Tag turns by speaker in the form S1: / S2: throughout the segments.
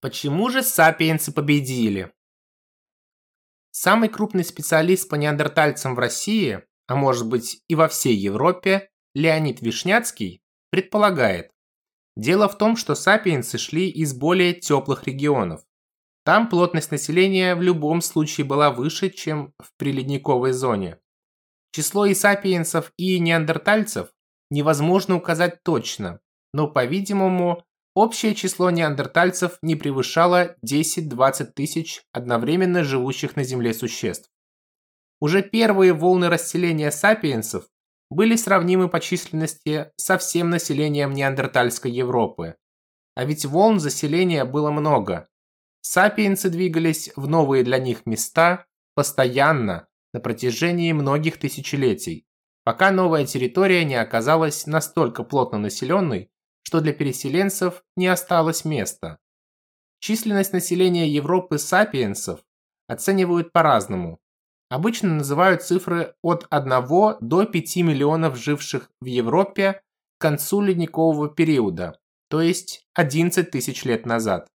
S1: Почему же сапиенсы победили? Самый крупный специалист по неандертальцам в России, а может быть и во всей Европе, Леонид Вишняцкий, предполагает, дело в том, что сапиенсы шли из более теплых регионов. Там плотность населения в любом случае была выше, чем в приледниковой зоне. Число и сапиенсов, и неандертальцев невозможно указать точно, но, по-видимому, Общее число неандертальцев не превышало 10-20 тысяч одновременно живущих на Земле существ. Уже первые волны расселения сапиенсов были сравнимы по численности со всем населением неандертальской Европы. А ведь волн заселения было много. Сапиенсы двигались в новые для них места постоянно на протяжении многих тысячелетий, пока новая территория не оказалась настолько плотно населенной, что для переселенцев не осталось места. Численность населения Европы сапиенсов оценивают по-разному. Обычно называют цифры от 1 до 5 миллионов живших в Европе к концу ледникового периода, то есть 11 тысяч лет назад.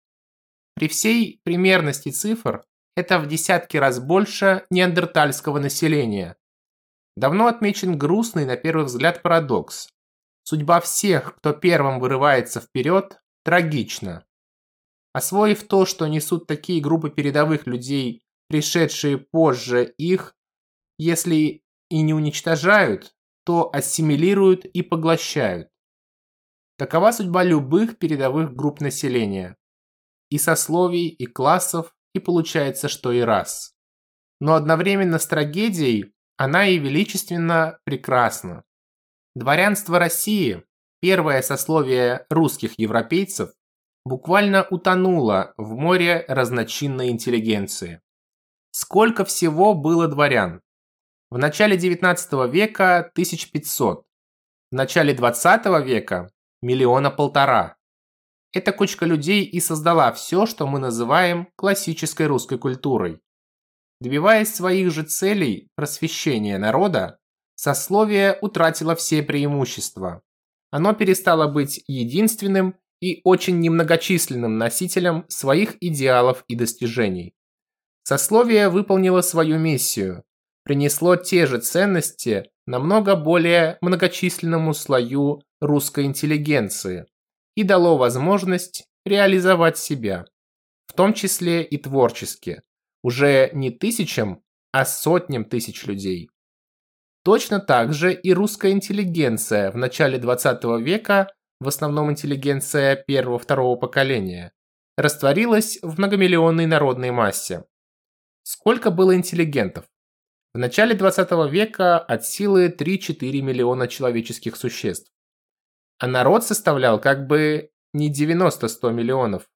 S1: При всей примерности цифр это в десятки раз больше неандертальского населения. Давно отмечен грустный на первый взгляд парадокс. Судьба всех, кто первым вырывается вперед, трагична. Освоив то, что несут такие группы передовых людей, пришедшие позже их, если и не уничтожают, то ассимилируют и поглощают. Такова судьба любых передовых групп населения. И сословий, и классов, и получается, что и рас. Но одновременно с трагедией она и величественно прекрасна. Дворянство России, первое сословие русских европейцев, буквально утонуло в море разночинной интеллигенции. Сколько всего было дворян? В начале 19 века 1500, в начале 20 века миллиона полтора. Эта кучка людей и создала все, что мы называем классической русской культурой. Добиваясь своих же целей просвещения народа, сословие утратило все преимущества. Оно перестало быть единственным и очень немногочисленным носителем своих идеалов и достижений. Сословие выполнило свою миссию, принесло те же ценности намного более многочисленному слою русской интеллигенции и дало возможность реализовать себя, в том числе и творчески, уже не тысячам, а сотням тысяч людей. Точно так же и русская интеллигенция в начале 20 века, в основном интеллигенция первого-второго поколения, растворилась в многомиллионной народной массе. Сколько было интеллигентов? В начале 20 века от силы 3-4 миллиона человеческих существ. А народ составлял как бы не 90-100 миллионов,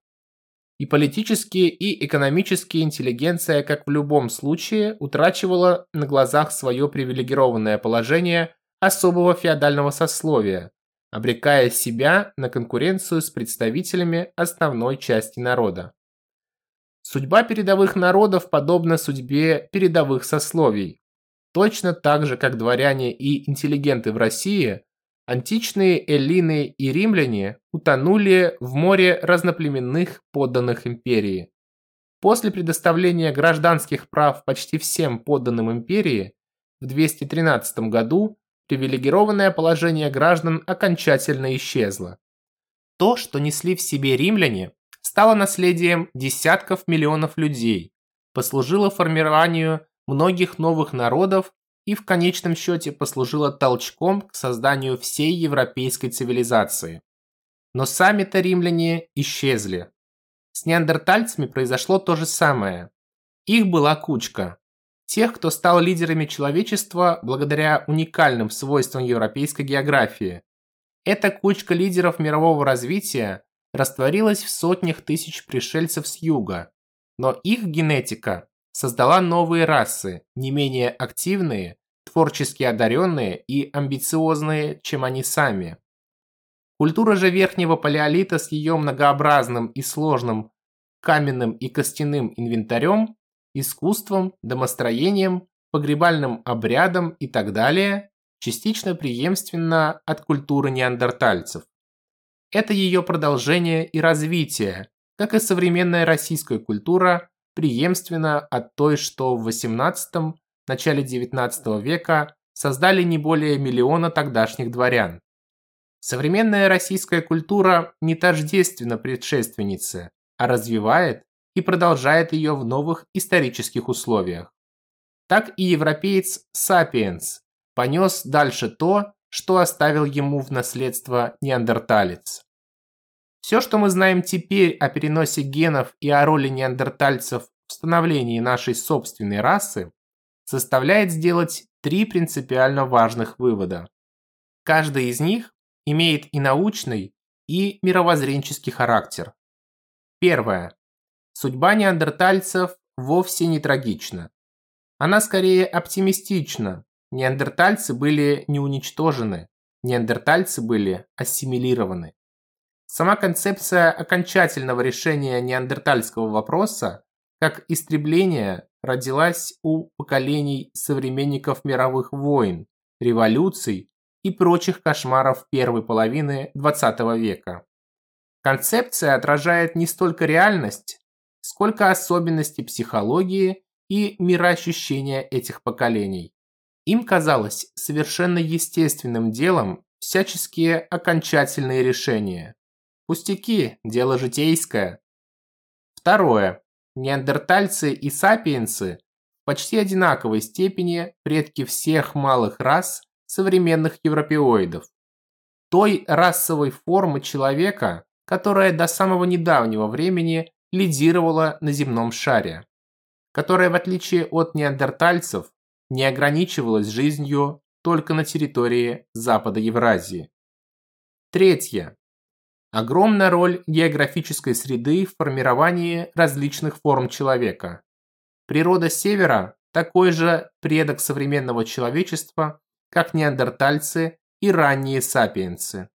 S1: и политические, и экономические интеллигенция, как в любом случае, утрачивала на глазах свое привилегированное положение особого феодального сословия, обрекая себя на конкуренцию с представителями основной части народа. Судьба передовых народов подобна судьбе передовых сословий. Точно так же, как дворяне и интеллигенты в России Античные эллины и римляне утонули в море разноплеменных подданных империи. После предоставления гражданских прав почти всем подданным империи в 213 году привилегированное положение граждан окончательно исчезло. То, что несли в себе римляне, стало наследием десятков миллионов людей, послужило формированию многих новых народов и в конечном счете послужила толчком к созданию всей европейской цивилизации. Но сами-то римляне исчезли. С неандертальцами произошло то же самое. Их была кучка. Тех, кто стал лидерами человечества благодаря уникальным свойствам европейской географии. Эта кучка лидеров мирового развития растворилась в сотнях тысяч пришельцев с юга, но их генетика создала новые расы, не менее активные, творчески одаренные и амбициозные, чем они сами. Культура же верхнего палеолита с ее многообразным и сложным каменным и костяным инвентарем, искусством, домостроением, погребальным обрядом и так далее, частично преемственна от культуры неандертальцев. Это ее продолжение и развитие, как и современная российская культура, преемственна от той, что в XVIII – начале XIX века создали не более миллиона тогдашних дворян. Современная российская культура не тождественна предшественнице, а развивает и продолжает ее в новых исторических условиях. Так и европеец Сапиенс понес дальше то, что оставил ему в наследство неандерталец. Все, что мы знаем теперь о переносе генов и о роли неандертальцев в становлении нашей собственной расы, заставляет сделать три принципиально важных вывода. Каждый из них имеет и научный, и мировоззренческий характер. Первое. Судьба неандертальцев вовсе не трагична. Она скорее оптимистична. Неандертальцы были не уничтожены, неандертальцы были ассимилированы. Сама концепция окончательного решения неандертальского вопроса как истребления родилась у поколений современников мировых войн, революций и прочих кошмаров первой половины XX века. Концепция отражает не столько реальность, сколько особенности психологии и мироощущения этих поколений. Им казалось совершенно естественным делом всяческие окончательные решения. Пустяки – дело житейское. Второе. Неандертальцы и сапиенсы в почти одинаковой степени предки всех малых рас современных европеоидов. Той расовой формы человека, которая до самого недавнего времени лидировала на земном шаре, которая, в отличие от неандертальцев, не ограничивалась жизнью только на территории Запада Евразии. Третье. Огромная роль географической среды в формировании различных форм человека. Природа Севера – такой же предок современного человечества, как неандертальцы и ранние сапиенсы.